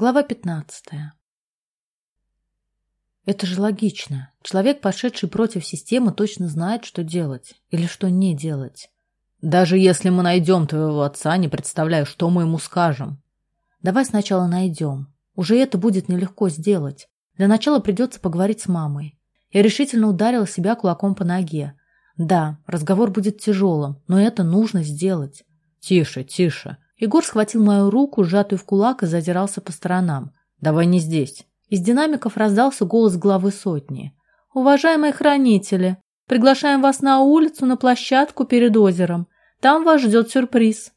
Глава 15. Это же логично. Человек, пошедший против системы, точно знает, что делать или что не делать. Даже если мы найдем твоего отца, не представляю, что мы ему скажем. Давай сначала найдем. Уже это будет нелегко сделать. Для начала придется поговорить с мамой. Я решительно ударила себя кулаком по ноге. Да, разговор будет тяжелым, но это нужно сделать. Тише, тише. Егор схватил мою руку, сжатую в кулак, и задирался по сторонам. «Давай не здесь». Из динамиков раздался голос главы сотни. «Уважаемые хранители, приглашаем вас на улицу, на площадку перед озером. Там вас ждет сюрприз».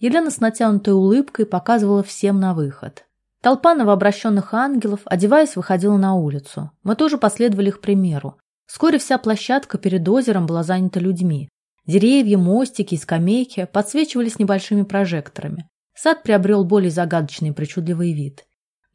Елена с натянутой улыбкой показывала всем на выход. Толпа новообращенных ангелов, одеваясь, выходила на улицу. Мы тоже последовали их примеру. Вскоре вся площадка перед озером была занята людьми. Деревья, мостики и скамейки подсвечивались небольшими прожекторами. Сад приобрел более загадочный и причудливый вид.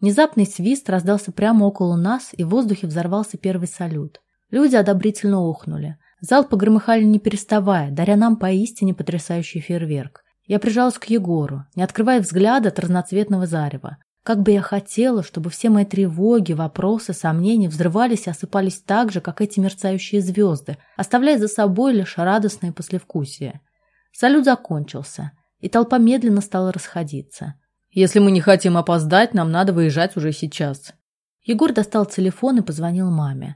Внезапный свист раздался прямо около нас, и в воздухе взорвался первый салют. Люди одобрительно охнули. Зал погромыхали не переставая, даря нам поистине потрясающий фейерверк. Я прижалась к Егору, не открывая взгляда от разноцветного зарева. Как бы я хотела, чтобы все мои тревоги, вопросы, сомнения взрывались и осыпались так же, как эти мерцающие звезды, оставляя за собой лишь радостное послевкусие. Салют закончился, и толпа медленно стала расходиться. «Если мы не хотим опоздать, нам надо выезжать уже сейчас». Егор достал телефон и позвонил маме.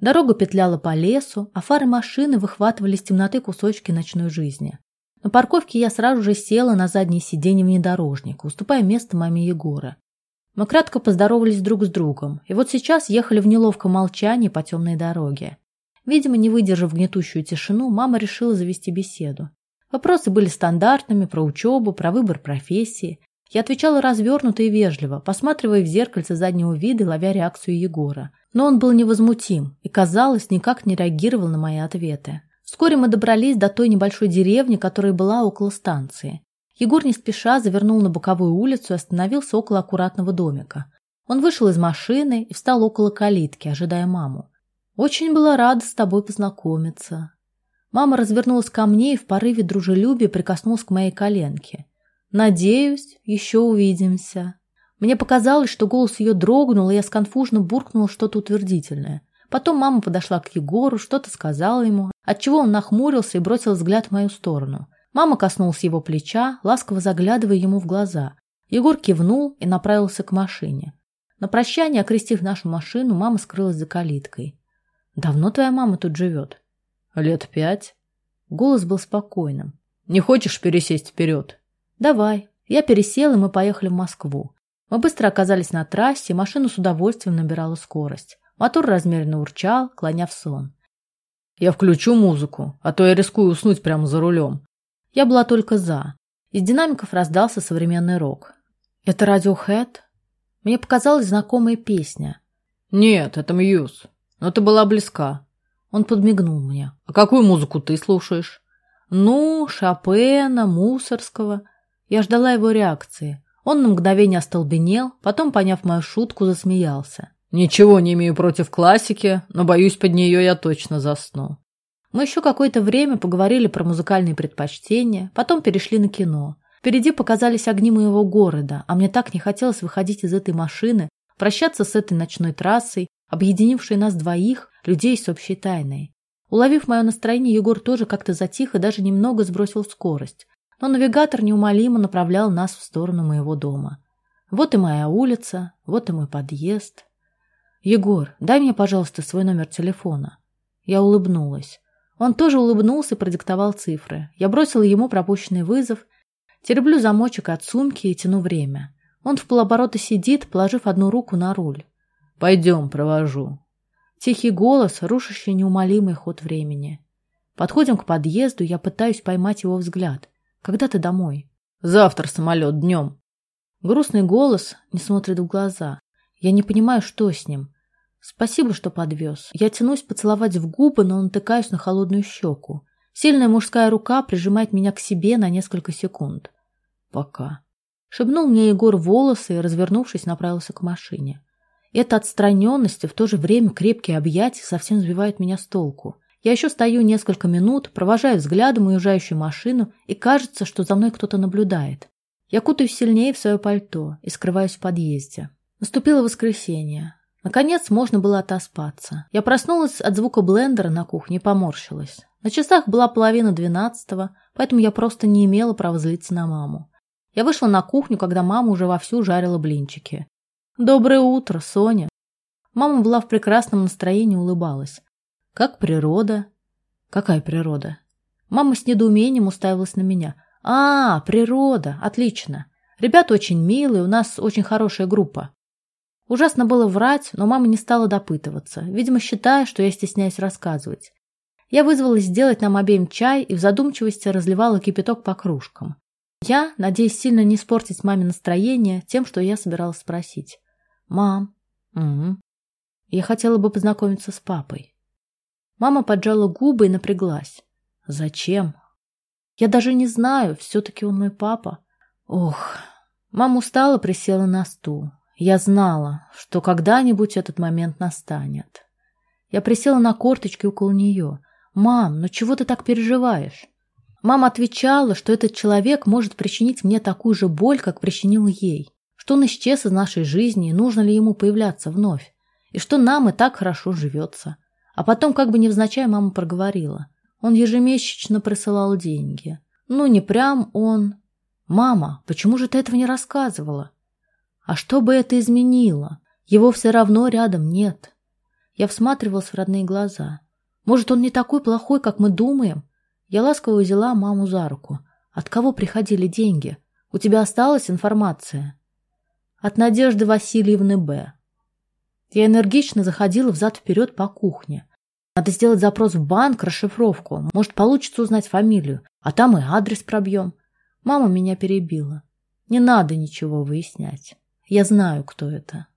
Дорога петляла по лесу, а фары машины выхватывали из темноты кусочки ночной жизни. На парковке я сразу же села на заднее сиденье внедорожника, уступая место маме Егора. Мы кратко поздоровались друг с другом, и вот сейчас ехали в неловком молчании по темной дороге. Видимо, не выдержав гнетущую тишину, мама решила завести беседу. Вопросы были стандартными, про учебу, про выбор профессии. Я отвечала развернуто и вежливо, посматривая в зеркальце заднего вида ловя реакцию Егора. Но он был невозмутим и, казалось, никак не реагировал на мои ответы. Вскоре мы добрались до той небольшой деревни, которая была около станции. Егор не спеша завернул на боковую улицу и остановился около аккуратного домика. Он вышел из машины и встал около калитки, ожидая маму. «Очень была рада с тобой познакомиться». Мама развернулась ко мне и в порыве дружелюбия прикоснулась к моей коленке. «Надеюсь, еще увидимся». Мне показалось, что голос ее дрогнул, и я сконфужно буркнула что-то утвердительное. Потом мама подошла к Егору, что-то сказала ему, отчего он нахмурился и бросил взгляд в мою сторону. Мама коснулась его плеча, ласково заглядывая ему в глаза. Егор кивнул и направился к машине. На прощание, окрестив нашу машину, мама скрылась за калиткой. «Давно твоя мама тут живет?» «Лет пять». Голос был спокойным. «Не хочешь пересесть вперед?» «Давай». Я пересел, и мы поехали в Москву. Мы быстро оказались на трассе, машина с удовольствием набирала скорость. Мотор размеренно урчал, клоня в сон. «Я включу музыку, а то я рискую уснуть прямо за рулем», я была только за. Из динамиков раздался современный рок. «Это Radiohead?» Мне показалась знакомая песня. «Нет, это Мьюз. Но ты была близка». Он подмигнул мне. «А какую музыку ты слушаешь?» «Ну, Шопена, Мусорского». Я ждала его реакции. Он на мгновение остолбенел, потом, поняв мою шутку, засмеялся. «Ничего не имею против классики, но, боюсь, под нее я точно засну». Мы еще какое-то время поговорили про музыкальные предпочтения, потом перешли на кино. Впереди показались огни моего города, а мне так не хотелось выходить из этой машины, прощаться с этой ночной трассой, объединившей нас двоих, людей с общей тайной. Уловив мое настроение, Егор тоже как-то затих и даже немного сбросил скорость. Но навигатор неумолимо направлял нас в сторону моего дома. Вот и моя улица, вот и мой подъезд. «Егор, дай мне, пожалуйста, свой номер телефона». Я улыбнулась. Он тоже улыбнулся и продиктовал цифры. Я бросила ему пропущенный вызов, тереблю замочек от сумки и тяну время. Он в полоборота сидит, положив одну руку на руль. «Пойдем, провожу». Тихий голос, рушащий неумолимый ход времени. Подходим к подъезду, я пытаюсь поймать его взгляд. «Когда ты домой?» «Завтра самолет, днем». Грустный голос не смотрит в глаза. Я не понимаю, что с ним. Спасибо, что подвез. Я тянусь поцеловать в губы, но натыкаюсь на холодную щеку. Сильная мужская рука прижимает меня к себе на несколько секунд. Пока. Шепнул мне Егор волосы и, развернувшись, направился к машине. Эта отстраненность и в то же время крепкие объятия совсем сбивают меня с толку. Я еще стою несколько минут, провожаю взглядом уезжающую машину, и кажется, что за мной кто-то наблюдает. Я кутаюсь сильнее в свое пальто и скрываюсь в подъезде. Наступило воскресенье. Наконец можно было отоспаться. Я проснулась от звука блендера на кухне и поморщилась. На часах была половина двенадцатого, поэтому я просто не имела права злиться на маму. Я вышла на кухню, когда мама уже вовсю жарила блинчики. «Доброе утро, Соня!» Мама была в прекрасном настроении улыбалась. «Как природа?» «Какая природа?» Мама с недоумением уставилась на меня. «А, природа! Отлично! Ребята очень милые, у нас очень хорошая группа». Ужасно было врать, но мама не стала допытываться, видимо, считая, что я стесняюсь рассказывать. Я вызвалась сделать нам обеим чай и в задумчивости разливала кипяток по кружкам. Я, надеясь сильно не испортить маме настроение тем, что я собиралась спросить. «Мам, угу. я хотела бы познакомиться с папой». Мама поджала губы и напряглась. «Зачем?» «Я даже не знаю, все-таки он мой папа». «Ох». Мама устала, присела на стул. Я знала, что когда-нибудь этот момент настанет. Я присела на корточки около нее. «Мам, ну чего ты так переживаешь?» Мама отвечала, что этот человек может причинить мне такую же боль, как причинил ей, что он исчез из нашей жизни, и нужно ли ему появляться вновь, и что нам и так хорошо живется. А потом, как бы невзначай, мама проговорила. Он ежемесячно присылал деньги. Ну, не прям он. «Мама, почему же ты этого не рассказывала?» А что бы это изменило? Его все равно рядом нет. Я всматривалась в родные глаза. Может, он не такой плохой, как мы думаем? Я ласково взяла маму за руку. От кого приходили деньги? У тебя осталась информация? От Надежды Васильевны Б. Я энергично заходила взад-вперед по кухне. Надо сделать запрос в банк, расшифровку. Может, получится узнать фамилию. А там и адрес пробьем. Мама меня перебила. Не надо ничего выяснять. Я знаю, кто это.